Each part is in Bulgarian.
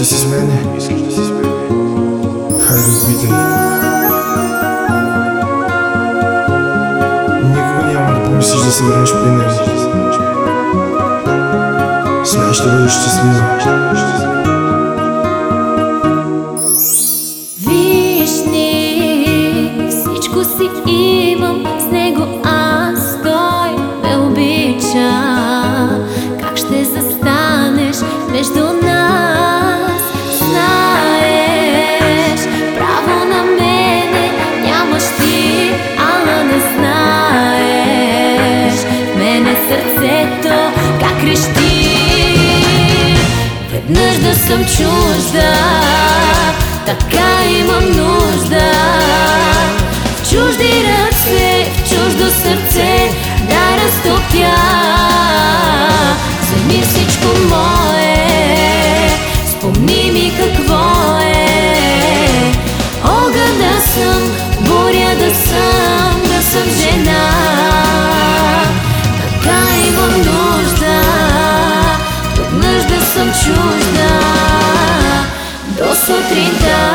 да си с мене? Искаш да си с мене? Хайде опитай. Никога няма да помислиш да се върнеш при него. Смееш да бъдеш щастлива. Веднъж да съм чужда, така имам нужда. До сутринта.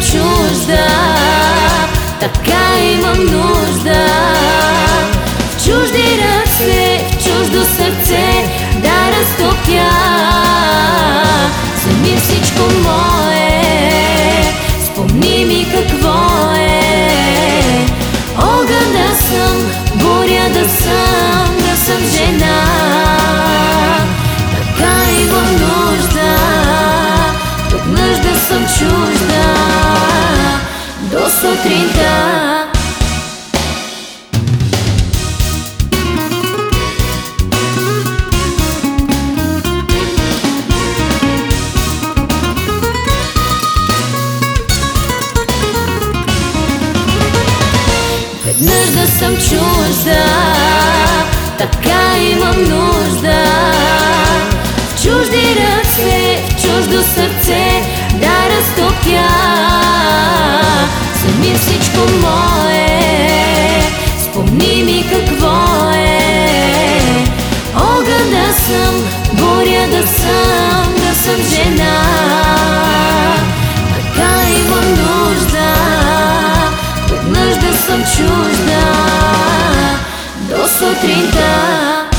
Чужда, така имам нужда. Сутринта. Веднъж да съм чужда, така имам нужда. В чужди ръце, в чуждо сърце Вземи всичко мое, спомни ми какво е. Огън да съм, буря да съм, да съм жена. Така имам нужда, веднъж да съм чужда до сутринта.